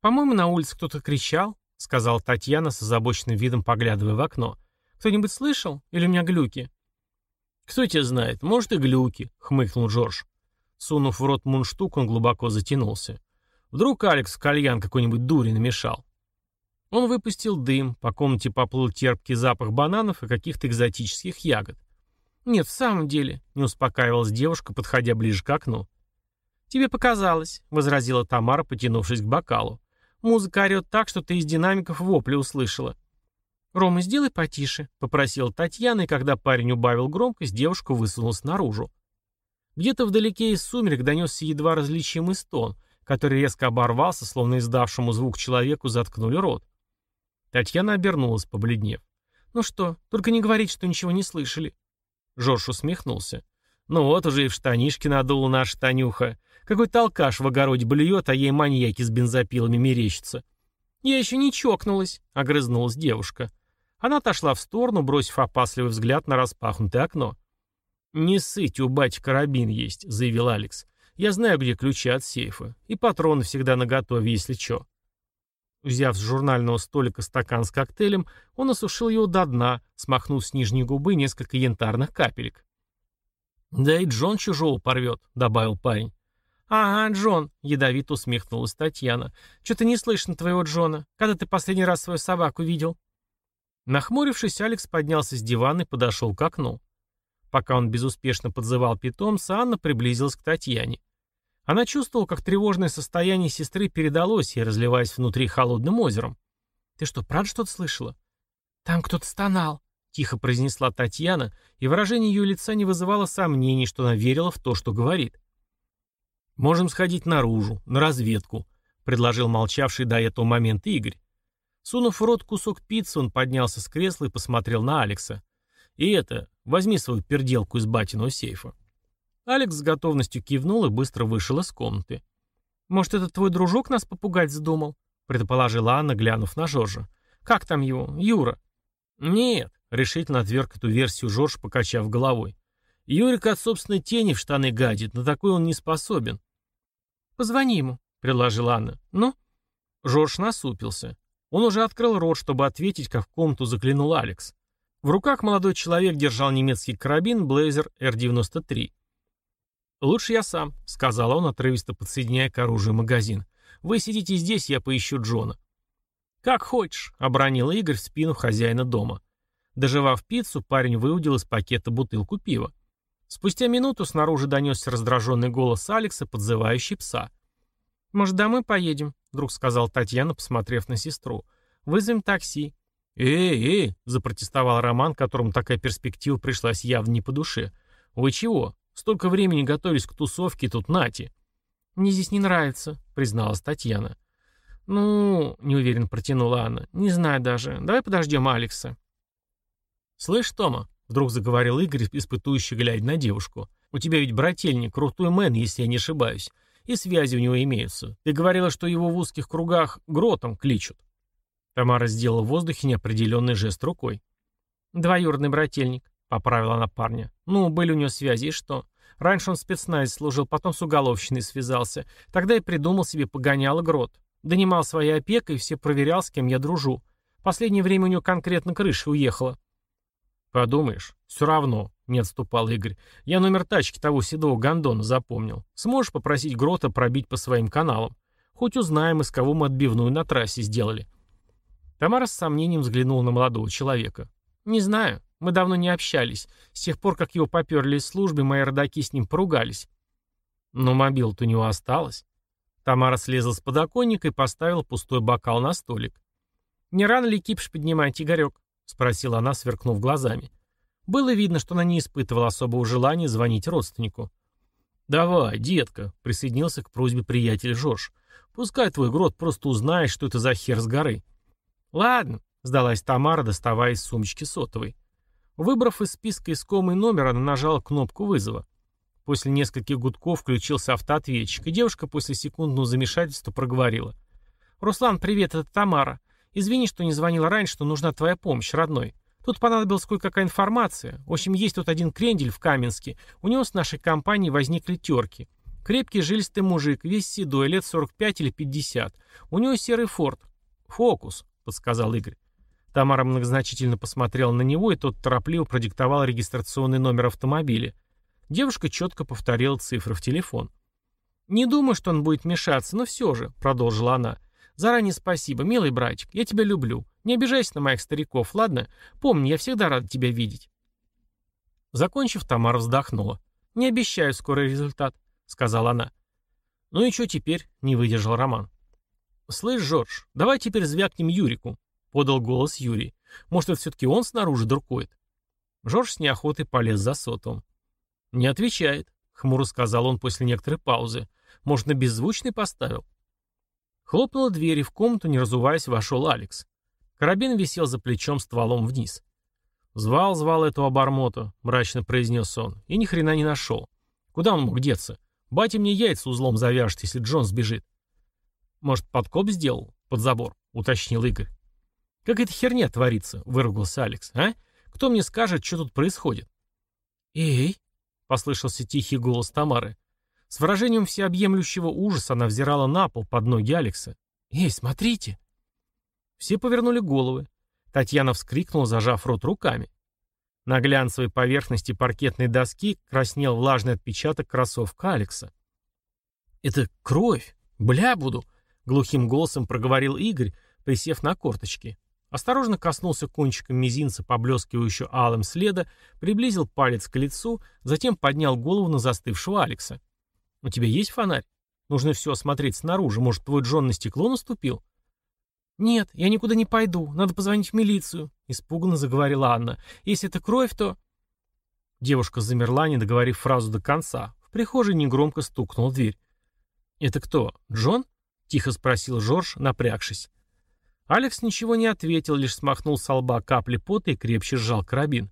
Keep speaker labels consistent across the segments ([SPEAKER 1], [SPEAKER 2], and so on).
[SPEAKER 1] «По-моему, на улице кто-то кричал», — сказала Татьяна с озабоченным видом, поглядывая в окно. «Кто-нибудь слышал? Или у меня глюки?»
[SPEAKER 2] «Кто тебя знает? Может, и глюки», — хмыкнул Джордж. Сунув в рот мундштук, он глубоко затянулся. Вдруг Алекс кальян какой-нибудь дури намешал. Он выпустил дым, по комнате поплыл терпкий запах бананов и каких-то экзотических ягод.
[SPEAKER 1] «Нет, в самом деле», — не успокаивалась девушка, подходя ближе к окну. «Тебе показалось», — возразила Тамара, потянувшись к бокалу. «Музыка орет так, что ты из динамиков вопли услышала». «Рома, сделай потише», — попросила Татьяна, и когда парень убавил громкость, девушка высунулась наружу. Где-то вдалеке из сумерек донесся едва различимый стон, который резко оборвался, словно издавшему звук человеку заткнули рот. Татьяна обернулась, побледнев. «Ну что, только не говорить, что ничего не слышали». Жорж усмехнулся. «Ну вот уже и в штанишки надула наша Танюха. Какой-то алкаш в огороде блюет, а ей маньяки с бензопилами мерещатся». «Я еще не чокнулась», — огрызнулась девушка. Она отошла в сторону, бросив опасливый взгляд на распахнутое окно. «Не сыть, у бати карабин есть», — заявил Алекс. «Я знаю, где ключи от сейфа. И патроны всегда наготове, если чё». Взяв с журнального столика стакан с коктейлем, он осушил его до дна, смахнув с нижней губы несколько янтарных капелек. «Да и Джон чужого порвет», — добавил парень. «Ага, Джон», — ядовито усмехнулась Татьяна. «Чё-то не слышно твоего Джона. Когда ты последний раз свою собаку видел?» Нахмурившись, Алекс поднялся с дивана и подошел к окну. Пока он безуспешно подзывал питомца, Анна приблизилась к Татьяне. Она чувствовала, как тревожное состояние сестры передалось ей, разливаясь внутри холодным озером. «Ты что, правда что-то слышала?» «Там кто-то стонал», — тихо произнесла Татьяна, и выражение ее лица не вызывало сомнений, что она верила в то, что говорит. «Можем сходить наружу, на разведку», — предложил молчавший до этого момента Игорь. Сунув в рот кусок пиццы, он поднялся с кресла и посмотрел на Алекса. «И это, возьми свою перделку из батиного сейфа». Алекс с готовностью кивнул и быстро вышел из комнаты. «Может, это твой дружок нас попугать вздумал?» предположила Анна, глянув на Жоржа. «Как там его? Юра?» «Нет», — решительно отверг эту версию Жорж, покачав головой. «Юрик от собственной тени в штаны гадит, на такой он не способен». «Позвони ему», — предложила Анна. «Ну?»
[SPEAKER 2] Жорж насупился. Он уже открыл рот, чтобы ответить, как в комнату заглянул Алекс. В руках молодой человек держал немецкий карабин Blazer R93. «Лучше я сам», — сказал он, отрывисто подсоединяя к оружию магазин. «Вы сидите здесь, я поищу Джона». «Как хочешь», — обронил Игорь в спину хозяина дома. Доживав пиццу, парень выудил из пакета бутылку пива. Спустя минуту снаружи донесся раздраженный голос Алекса, подзывающий пса.
[SPEAKER 1] «Может, домой поедем?» — вдруг сказал Татьяна, посмотрев на сестру. «Вызовем такси».
[SPEAKER 2] «Эй, эй!» — запротестовал Роман, которому такая перспектива пришлась явно не по душе. «Вы чего? Столько времени готовились к тусовке, тут нати.
[SPEAKER 1] Мне здесь не нравится, призналась Татьяна. Ну, неуверенно протянула Анна. Не знаю даже. Давай подождем Алекса.
[SPEAKER 2] Слышь, Тома, вдруг заговорил Игорь, испытующий глядя на девушку. У тебя ведь брательник, крутой мэн, если я не ошибаюсь. И связи у него имеются. Ты говорила, что его в узких кругах гротом кличут. Тамара сделала в воздухе неопределенный жест рукой.
[SPEAKER 1] Двоюродный брательник. Поправила она парня. Ну, были у него связи, и что? Раньше он в спецназе служил, потом с уголовщиной связался. Тогда и придумал себе погонял грот. Донимал своей опекой, все проверял, с кем я дружу. Последнее время у него конкретно крыша уехала.
[SPEAKER 2] Подумаешь, все равно, не отступал Игорь. Я номер тачки того седого гондона запомнил. Сможешь попросить Грота пробить по своим каналам? Хоть узнаем, из кого мы отбивную на трассе сделали.
[SPEAKER 1] Тамара с сомнением взглянула на молодого человека. «Не знаю. Мы давно не общались. С тех пор, как его поперли из службы, мои родаки с ним поругались.
[SPEAKER 2] Но мобил-то у него осталось. Тамара слезла с подоконника и поставила пустой бокал на столик.
[SPEAKER 1] «Не рано ли кипиш поднимать, Игорек?» — спросила она, сверкнув глазами. Было видно, что она не испытывала особого желания звонить родственнику.
[SPEAKER 2] «Давай, детка», — присоединился к просьбе приятель Жорж. «Пускай твой грот просто узнает, что это за хер с горы».
[SPEAKER 1] «Ладно», — сдалась Тамара, доставая из сумочки сотовой. Выбрав из списка искомый номер, она нажала кнопку вызова. После нескольких гудков включился автоответчик, и девушка после секундного замешательства проговорила. «Руслан, привет, это Тамара. Извини, что не звонила раньше, но нужна твоя помощь, родной. Тут понадобилась кое-какая информация. В общем, есть тут один крендель в Каменске. У него с нашей компанией возникли терки. Крепкий жилистый мужик, весь седой, лет 45 или 50. У него серый форт. Фокус, подсказал Игорь. Тамара многозначительно посмотрела на него, и тот торопливо продиктовал регистрационный номер автомобиля. Девушка четко повторила цифры в телефон. «Не думаю, что он будет мешаться, но все же», — продолжила она. «Заранее спасибо, милый братик, я тебя люблю. Не обижайся на моих стариков, ладно? Помни, я всегда рада тебя видеть». Закончив, Тамара вздохнула. «Не обещаю скорый результат», — сказала она. «Ну и что теперь?» — не выдержал Роман. «Слышь, Жорж, давай теперь звякнем Юрику», — подал голос Юрий. «Может, это все-таки он снаружи дуркует?» Жорж с неохотой полез за сотом. «Не отвечает», — хмуро сказал он после некоторой паузы. «Может, на беззвучный поставил?» Хлопнула дверь, и в комнату, не разуваясь, вошел Алекс. Карабин висел за плечом стволом вниз. «Звал, звал эту обормоту», — мрачно произнес он, — «и ни хрена не нашел. Куда он мог деться? Батя мне яйца узлом завяжет, если Джон сбежит». «Может, подкоп сделал? Под забор?» — уточнил Игорь. «Как эта херня творится?» — выругался Алекс. «А? Кто мне скажет, что тут происходит?» «Эй!» Послышался тихий голос Тамары. С выражением всеобъемлющего ужаса она взирала на пол под ноги Алекса. «Эй, смотрите!» Все повернули головы. Татьяна вскрикнула, зажав рот руками. На глянцевой поверхности паркетной доски краснел влажный отпечаток кроссовка Алекса. «Это кровь! Бля буду!» — глухим голосом проговорил Игорь, присев на корточки. Осторожно коснулся кончиком мизинца поблескивающего алым следа, приблизил палец к лицу, затем поднял голову на застывшего Алекса. «У тебя есть фонарь? Нужно все осмотреть снаружи. Может, твой Джон на стекло наступил?» «Нет, я никуда не пойду. Надо позвонить в милицию», — испуганно заговорила Анна. «Если это кровь, то...» Девушка замерла, не договорив фразу до конца. В прихожей негромко стукнула дверь. «Это кто, Джон?» — тихо спросил Жорж, напрягшись. Алекс ничего не ответил, лишь смахнул с лба капли пота и крепче сжал карабин.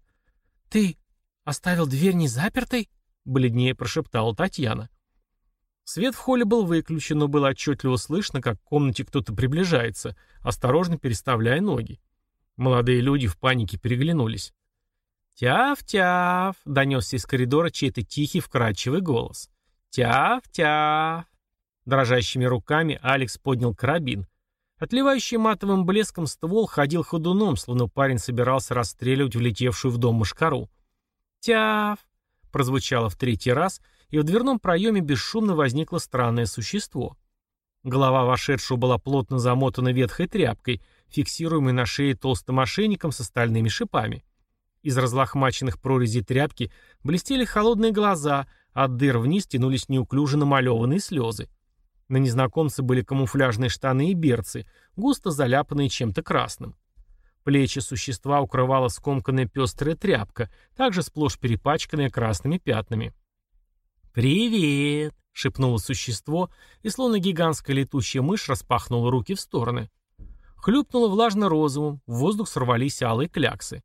[SPEAKER 1] «Ты оставил дверь не запертой?» — бледнее прошептала Татьяна. Свет в холле был выключен, но было отчетливо слышно, как в комнате кто-то приближается, осторожно переставляя ноги. Молодые люди в панике переглянулись. «Тяв-тяв!» — донесся из коридора чей-то тихий, вкрадчивый голос. «Тяв-тяв!» Дрожащими руками Алекс поднял карабин. Отливающий матовым блеском ствол ходил ходуном, словно парень собирался расстреливать влетевшую в дом мышкару. «Тяв!» — прозвучало в третий раз, и в дверном проеме бесшумно возникло странное существо. Голова вошедшего была плотно замотана ветхой тряпкой, фиксируемой на шее толстым ошейником с остальными шипами. Из разлохмаченных прорезей тряпки блестели холодные глаза, а от дыр вниз тянулись неуклюже намалеванные слезы. На незнакомце были камуфляжные штаны и берцы, густо заляпанные чем-то красным. Плечи существа укрывала скомканная пестрая тряпка, также сплошь перепачканная красными пятнами. «Привет!» — шепнуло существо, и словно гигантская летущая мышь распахнула руки в стороны. Хлюпнуло влажно-розовым, в воздух сорвались алые кляксы.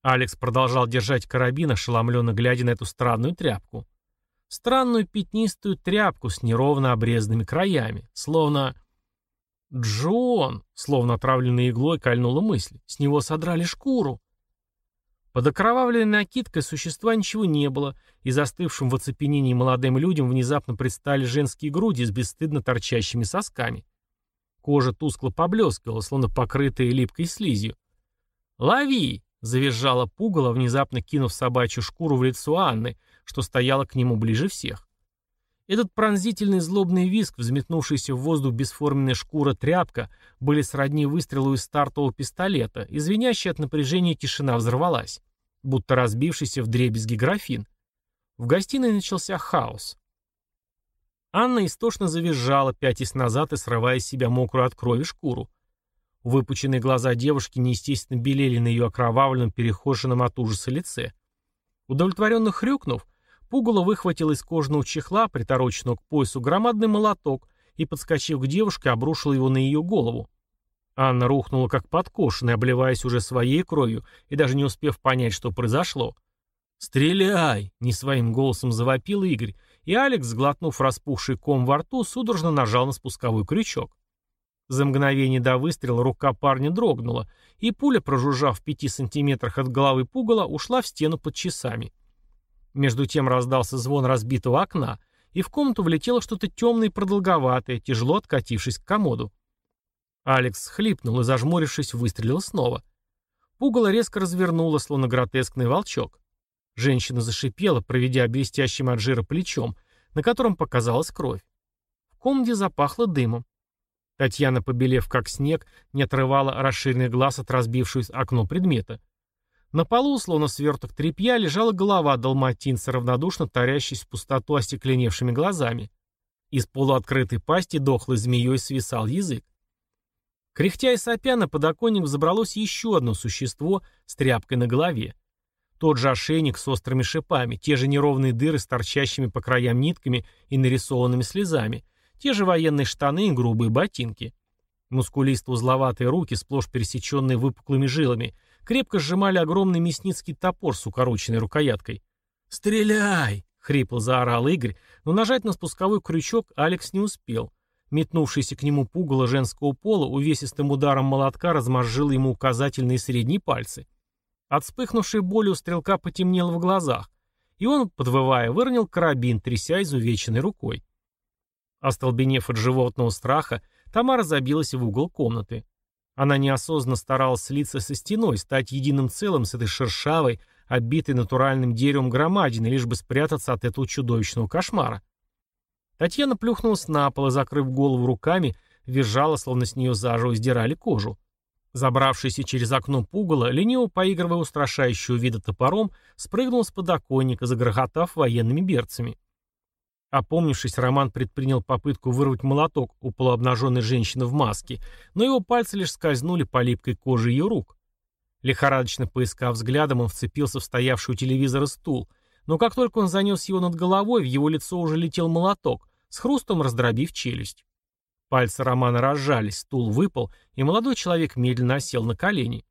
[SPEAKER 1] Алекс продолжал держать карабин, ошеломленно глядя на эту странную тряпку странную пятнистую тряпку с неровно обрезанными краями, словно... «Джон!» — словно отравленной иглой кольнула мысль. «С него содрали шкуру!» Под окровавленной накидкой существа ничего не было, и застывшим в оцепенении молодым людям внезапно предстали женские груди с бесстыдно торчащими сосками. Кожа тускло поблескивала, словно покрытая липкой слизью. «Лови!» — завизжала пугало, внезапно кинув собачью шкуру в лицо Анны, что стояла к нему ближе всех. Этот пронзительный злобный визг, взметнувшийся в воздух бесформенная шкура тряпка, были сродни выстрелу из стартового пистолета, и звенящая от напряжения тишина взорвалась, будто разбившийся в дребезги графин. В гостиной начался хаос. Анна истошно завизжала, пятясь назад и срывая с себя мокрую от крови шкуру. Выпученные глаза девушки неестественно белели на ее окровавленном, перехоженном от ужаса лице. Удовлетворенно хрюкнув, Пугало выхватил из кожаного чехла, притороченного к поясу, громадный молоток и, подскочив к девушке, обрушил его на ее голову. Анна рухнула как подкошенная, обливаясь уже своей кровью и даже не успев понять, что произошло. «Стреляй!» — не своим голосом завопил Игорь, и Алекс, сглотнув распухший ком во рту, судорожно нажал на спусковой крючок. За мгновение до выстрела рука парня дрогнула, и пуля, прожужжав в пяти сантиметрах от головы пугала, ушла в стену под часами. Между тем раздался звон разбитого окна, и в комнату влетело что-то темное и продолговатое, тяжело откатившись к комоду. Алекс хлипнул и, зажмурившись, выстрелил снова. Пугало резко развернуло, словно гротескный волчок. Женщина зашипела, проведя блестящим от жира плечом, на котором показалась кровь. В комнате запахло дымом. Татьяна, побелев как снег, не отрывала расширенный глаз от разбившегося окно предмета. На полу, словно сверток тряпья, лежала голова далматинца, равнодушно тарящись в пустоту остекленевшими глазами. Из полуоткрытой пасти дохлой змеей свисал язык. Кряхтя и сопя на подоконник забралось еще одно существо с тряпкой на голове. Тот же ошейник с острыми шипами, те же неровные дыры с торчащими по краям нитками и нарисованными слезами — те же военные штаны и грубые ботинки. Мускулисто-узловатые руки, сплошь пересеченные выпуклыми жилами, крепко сжимали огромный мясницкий топор с укороченной рукояткой. «Стреляй!» — хрипло заорал Игорь, но нажать на спусковой крючок Алекс не успел. Метнувшийся к нему пугало женского пола увесистым ударом молотка размозжил ему указательные и средние пальцы. От вспыхнувшей боли у стрелка потемнело в глазах, и он, подвывая, выронил карабин, тряся изувеченной рукой. Остолбенев от животного страха, Тамара забилась в угол комнаты. Она неосознанно старалась слиться со стеной, стать единым целым с этой шершавой, обитой натуральным деревом громадиной, лишь бы спрятаться от этого чудовищного кошмара. Татьяна плюхнулась на пол и, закрыв голову руками, визжала, словно с нее заживо сдирали кожу. Забравшийся через окно пугало, лениво поигрывая устрашающего вида топором, спрыгнул с подоконника, загрохотав военными берцами. Опомнившись, Роман предпринял попытку вырвать молоток у полуобнаженной женщины в маске, но его пальцы лишь скользнули по липкой коже ее рук. Лихорадочно поискав взглядом, он вцепился в стоявший у телевизора стул, но как только он занес его над головой, в его лицо уже летел молоток, с хрустом раздробив челюсть. Пальцы Романа разжались, стул выпал, и молодой человек медленно осел на колени.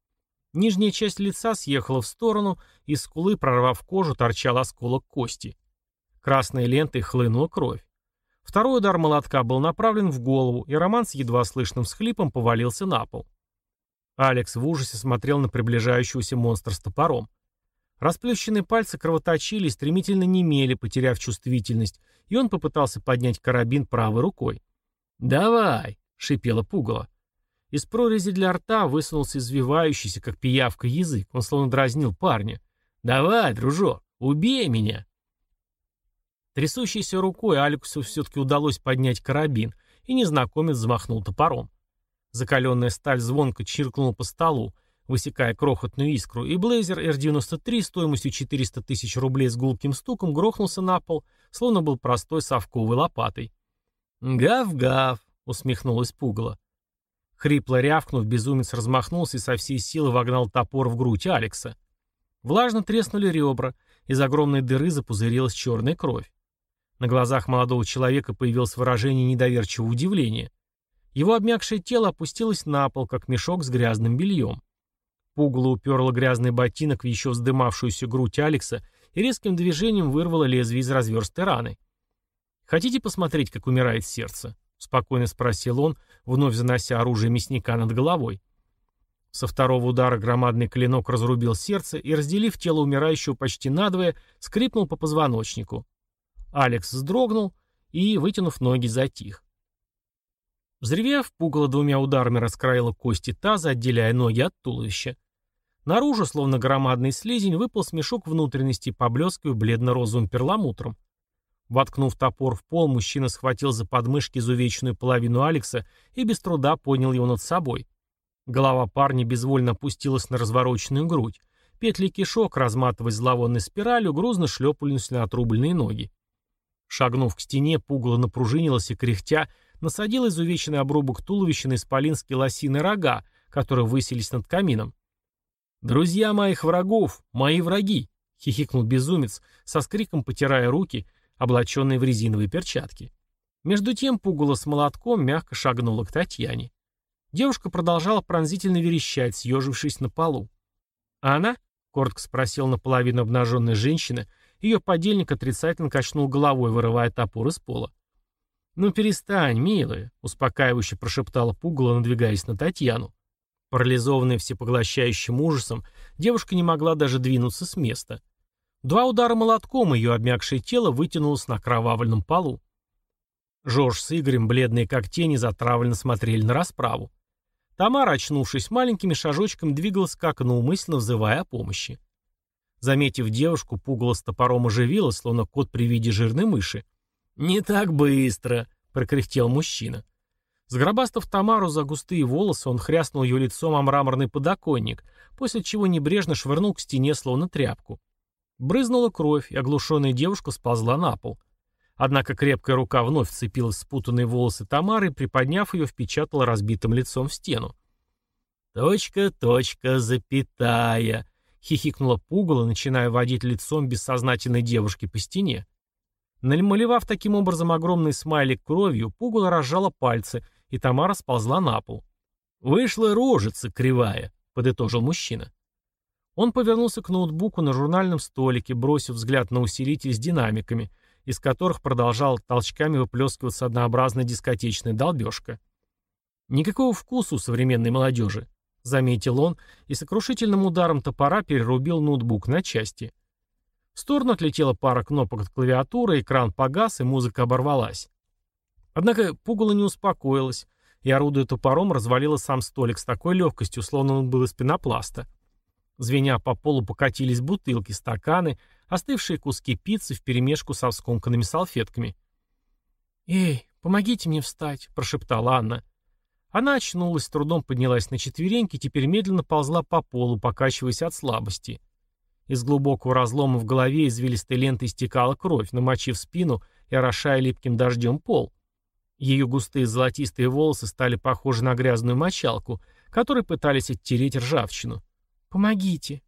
[SPEAKER 1] Нижняя часть лица съехала в сторону, из скулы, прорвав кожу, торчал осколок кости. Красной лентой хлынула кровь. Второй удар молотка был направлен в голову, и Роман с едва слышным всхлипом повалился на пол. Алекс в ужасе смотрел на приближающегося монстра с топором. Расплющенные пальцы кровоточили и стремительно немели, потеряв чувствительность, и он попытался поднять карабин правой рукой. «Давай!» — шипело пугало. Из прорези для рта высунулся извивающийся, как пиявка, язык. Он словно дразнил парня. «Давай, дружок, убей меня!» Трясущейся рукой Алексу все-таки удалось поднять карабин, и незнакомец взмахнул топором. Закаленная сталь звонко чиркнула по столу, высекая крохотную искру, и Блейзер R93 стоимостью 400 тысяч рублей с гулким стуком грохнулся на пол, словно был простой совковой лопатой. «Гав-гав!» — усмехнулась пугало. Хрипло рявкнув, безумец размахнулся и со всей силы вогнал топор в грудь Алекса. Влажно треснули ребра, из огромной дыры запузырилась черная кровь. На глазах молодого человека появилось выражение недоверчивого удивления. Его обмякшее тело опустилось на пол, как мешок с грязным бельем. Пугало уперла грязный ботинок в еще вздымавшуюся грудь Алекса и резким движением вырвало лезвие из разверстой раны. «Хотите посмотреть, как умирает сердце?» — спокойно спросил он, вновь занося оружие мясника над головой. Со второго удара громадный клинок разрубил сердце и, разделив тело умирающего почти надвое, скрипнул по позвоночнику. Алекс вздрогнул и, вытянув ноги, затих. Взревев, пугало двумя ударами раскроило кости таза, отделяя ноги от туловища. Наружу, словно громадный слизень, выпал смешок внутренности, поблескивая бледно-розовым перламутром. Воткнув топор в пол, мужчина схватил за подмышки изувеченную половину Алекса и без труда поднял его над собой. Голова парня безвольно опустилась на развороченную грудь. Петли кишок, разматываясь зловонной спиралью, грузно шлепались на отрубленные ноги. Шагнув к стене, пугало напружинилась и, кряхтя, насадила изувеченный обрубок туловища на исполинские лосиные рога, которые высились над камином. «Друзья моих врагов, мои враги!» — хихикнул безумец, со скриком потирая руки, облаченные в резиновые перчатки. Между тем пугало с молотком мягко шагнула к Татьяне. Девушка продолжала пронзительно верещать, съежившись на полу. «А она?» — коротко спросил наполовину обнаженная женщина, ее подельник отрицательно качнул головой, вырывая топор из пола. «Ну перестань, милая», — успокаивающе прошептала пугало, надвигаясь на Татьяну. Парализованная всепоглощающим ужасом, девушка не могла даже двинуться с места.
[SPEAKER 2] Два удара молотком ее обмякшее тело вытянулось на кровавленном полу. Жорж с Игорем, бледные как тени, затравленно смотрели на расправу. Тамара, очнувшись маленькими шажочками, двигалась к окну, мысленно взывая о помощи. Заметив девушку, пугало с топором оживило, словно кот при виде жирной мыши. «Не так быстро!» — прокряхтел мужчина. Сгробастав Тамару за густые волосы, он хряснул ее лицом о мраморный подоконник, после чего небрежно швырнул к стене, словно тряпку. Брызнула кровь, и оглушенная девушка сползла на пол. Однако крепкая рука вновь вцепилась в спутанные волосы Тамары приподняв ее, впечатала разбитым лицом в стену. «Точка, точка, запятая», — хихикнула пугало, начиная водить лицом бессознательной девушки по стене. Намалевав таким образом огромный смайлик кровью, пугало разжала пальцы, и Тамара сползла на пол. «Вышла рожица кривая», — подытожил мужчина. Он повернулся к ноутбуку на журнальном столике, бросив взгляд на усилитель с динамиками — из которых продолжал толчками выплескиваться однообразная дискотечная долбежка. Никакого вкуса у современной молодежи, заметил он и сокрушительным ударом топора перерубил ноутбук на части. В сторону отлетела пара кнопок от клавиатуры, экран погас и музыка оборвалась. Однако пугало не успокоилось, и, орудуя топором, развалило сам столик с такой легкостью, словно он был из пенопласта. Звеня по полу покатились бутылки, стаканы, остывшие куски пиццы вперемешку со скомканными салфетками. «Эй, помогите мне встать», — прошептала Анна. Она очнулась, с трудом поднялась на четвереньки, теперь медленно ползла по полу, покачиваясь от слабости. Из глубокого разлома в голове извилистой лентой стекала кровь, намочив спину и орошая липким дождем пол. Ее густые золотистые волосы стали похожи на грязную мочалку, которой пытались оттереть ржавчину. «Помогите»,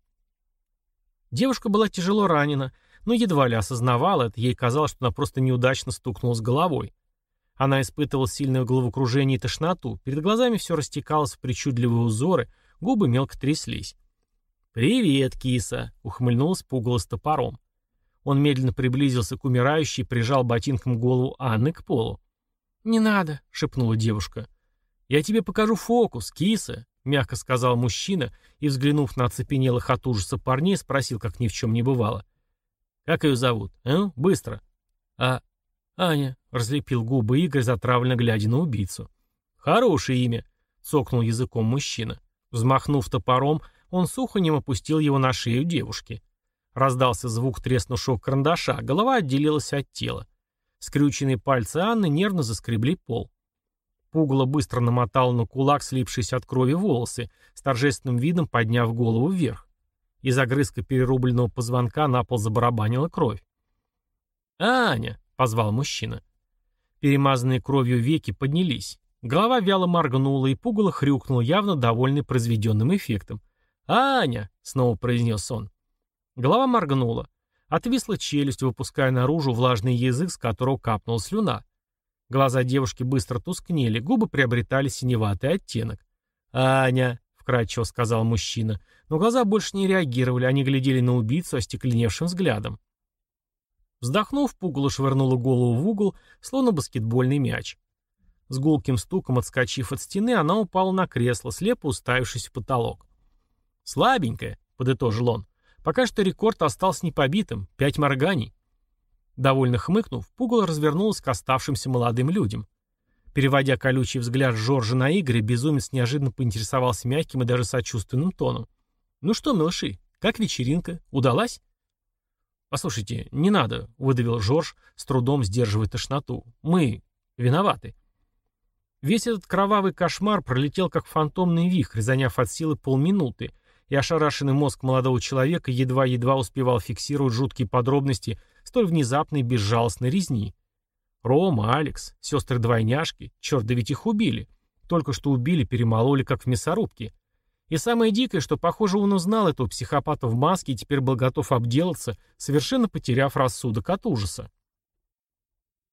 [SPEAKER 2] Девушка была тяжело ранена, но едва ли осознавала это, ей казалось, что она просто неудачно стукнулась головой. Она испытывала сильное головокружение и тошноту, перед глазами все растекалось в причудливые узоры, губы мелко тряслись. «Привет, киса!» — ухмыльнулась пугало с топором. Он медленно приблизился к умирающей и прижал ботинком голову Анны к полу. «Не надо», — шепнула девушка. «Я тебе покажу фокус, киса мягко сказал мужчина и, взглянув на оцепенелых от ужаса парней, спросил, как ни в чем не бывало. «Как ее зовут? А? Быстро!» «А... Аня», — разлепил губы Игорь, затравленно глядя на убийцу. «Хорошее имя», — цокнул языком мужчина. Взмахнув топором, он сухонем опустил его на шею девушки. Раздался звук треснувшего карандаша, голова отделилась от тела. Скрюченные пальцы Анны нервно заскребли пол. Пугало быстро намотал на кулак слипшиеся от крови волосы, с торжественным видом подняв голову вверх. Из огрызка перерубленного позвонка на пол забарабанила кровь. «Аня!» — позвал мужчина. Перемазанные кровью веки поднялись. Голова вяло моргнула, и пугало хрюкнул, явно довольный произведенным эффектом. «Аня!» — снова произнес он. Голова моргнула. Отвисла челюсть, выпуская наружу влажный язык, с которого капнула слюна. Глаза девушки быстро тускнели, губы приобретали синеватый оттенок. «Аня», — вкратчиво сказал мужчина, но глаза больше не реагировали, они глядели на убийцу остекленевшим взглядом. Вздохнув, пугало швырнула голову в угол, словно баскетбольный мяч. С гулким стуком отскочив от стены, она упала на кресло, слепо уставившись в потолок. «Слабенькая», — подытожил он. «Пока что рекорд остался непобитым. Пять морганий». Довольно хмыкнув, пугало развернулась к оставшимся молодым людям. Переводя колючий взгляд Жоржа на Игоря, безумец неожиданно поинтересовался мягким и даже сочувственным тоном. «Ну что, малыши, как вечеринка? Удалась?» «Послушайте, не надо», — выдавил Жорж, с трудом сдерживая тошноту. «Мы виноваты». Весь этот кровавый кошмар пролетел как фантомный вихрь, заняв от силы полминуты, и ошарашенный мозг молодого человека едва-едва успевал фиксировать жуткие подробности столь внезапной безжалостной резни. Рома, Алекс, сестры-двойняшки, черт, да ведь их убили. Только что убили, перемололи, как в мясорубке. И самое дикое, что, похоже, он узнал этого психопата в маске и теперь был готов обделаться, совершенно потеряв рассудок от ужаса.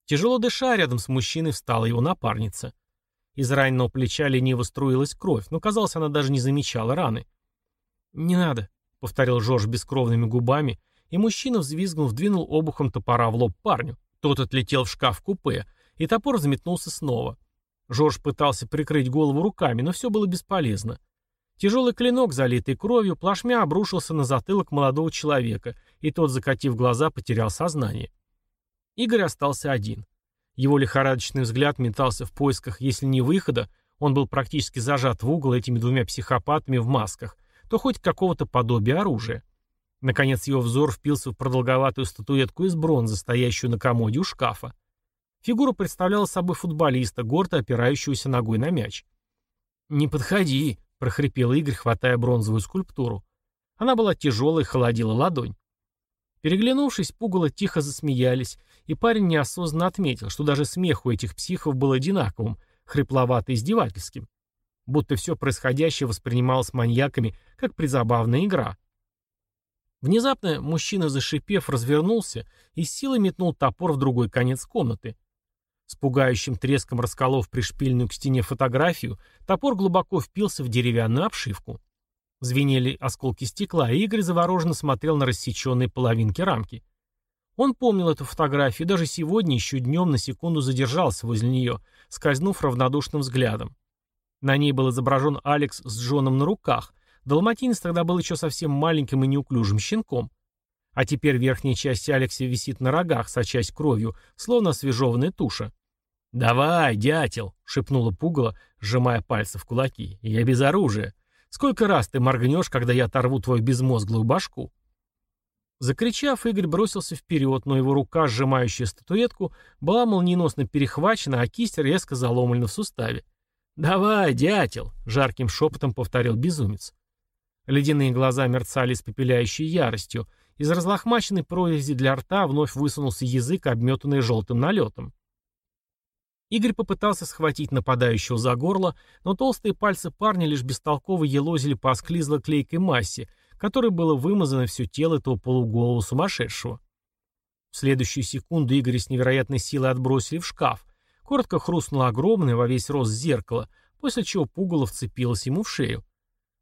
[SPEAKER 2] Тяжело дыша, рядом с мужчиной встала его напарница. Из раненого плеча лениво струилась кровь, но, казалось, она даже не замечала раны. «Не надо», — повторил Жорж бескровными губами, и мужчина, взвизгнув, двинул обухом топора в лоб парню. Тот отлетел в шкаф-купе, и топор взметнулся снова. Жорж пытался прикрыть голову руками, но все было бесполезно. Тяжелый клинок, залитый кровью, плашмя обрушился на затылок молодого человека, и тот, закатив глаза, потерял сознание. Игорь остался один. Его лихорадочный взгляд метался в поисках, если не выхода, он был практически зажат в угол этими двумя психопатами в масках, то хоть какого-то подобия оружия. Наконец его взор впился в продолговатую статуэтку из бронзы, стоящую на комоде у шкафа. Фигура представляла собой футболиста, гордо опирающегося ногой на мяч. «Не подходи», — прохрипел Игорь, хватая бронзовую скульптуру. Она была тяжелой, холодила ладонь. Переглянувшись, пугало тихо засмеялись, и парень неосознанно отметил, что даже смех у этих психов был одинаковым, хрипловато-издевательским. Будто все происходящее воспринималось маньяками как призабавная игра. Внезапно мужчина, зашипев, развернулся и силой метнул топор в другой конец комнаты. С пугающим треском расколов пришпильную к стене фотографию, топор глубоко впился в деревянную обшивку. Звенели осколки стекла, и Игорь завороженно смотрел на рассеченные половинки рамки. Он помнил эту фотографию, даже сегодня, еще днем, на секунду задержался возле нее, скользнув равнодушным взглядом. На ней был изображен Алекс с Джоном на руках. Далматинец тогда был еще совсем маленьким и неуклюжим щенком. А теперь верхняя часть Алекса висит на рогах, сочась кровью, словно освежеванная туша. «Давай, дятел!» — шепнула пугало, сжимая пальцы в кулаки. «Я без оружия. Сколько раз ты моргнешь, когда я оторву твою безмозглую башку?» Закричав, Игорь бросился вперед, но его рука, сжимающая статуэтку, была молниеносно перехвачена, а кисть резко заломлена в суставе. «Давай, дятел!» — жарким шепотом повторил безумец. Ледяные глаза мерцали с попеляющей яростью. Из разлохмаченной прорези для рта вновь высунулся язык, обметанный желтым налетом. Игорь попытался схватить нападающего за горло, но толстые пальцы парня лишь бестолково елозили по осклизло-клейкой массе, которой было вымазано все тело этого полуголого сумасшедшего. В следующую секунду Игоря с невероятной силой отбросили в шкаф. Коротко хрустнуло огромное во весь рост зеркало, после чего пугало вцепилось ему в шею.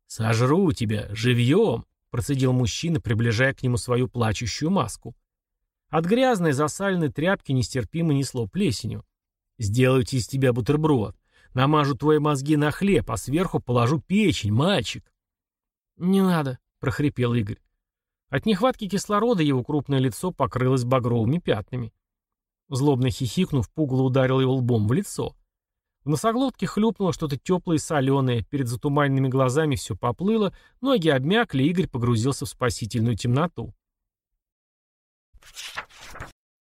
[SPEAKER 2] «Сожру тебя, живьем!» — процедил мужчина, приближая к нему свою плачущую маску. От грязной засаленной тряпки нестерпимо несло плесенью. «Сделайте из тебя бутерброд. Намажу твои мозги на хлеб, а сверху положу печень, мальчик». «Не надо», прохрипел Игорь. От нехватки кислорода его крупное лицо покрылось багровыми пятнами. Злобно хихикнув, пугало ударил его лбом в лицо. В носоглотке хлюпнуло что-то теплое и соленое, перед затуманенными глазами все поплыло, ноги обмякли, Игорь погрузился в спасительную темноту.